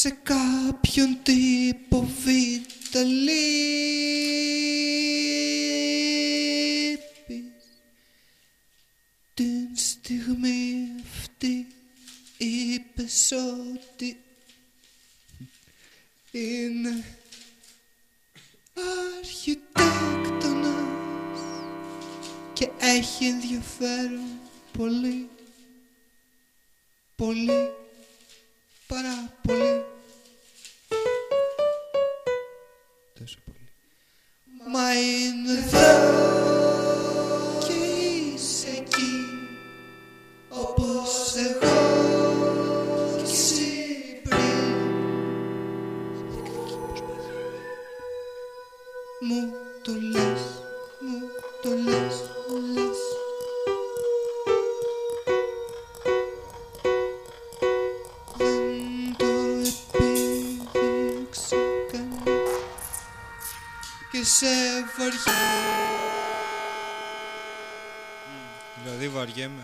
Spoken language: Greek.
σε κάποιον τύπο β' λείπεις την στιγμή αυτή είπες ότι είναι αρχιτέκτονας και έχει ενδιαφέρον πολύ πολύ τόσο πολύ. Μα είναι εδώ και είσαι εκεί όπως εγώ κι εσύ πριν. Μου το λες, μου το λες, λες και σε βαριέμαι Δηλαδή βαριέμαι.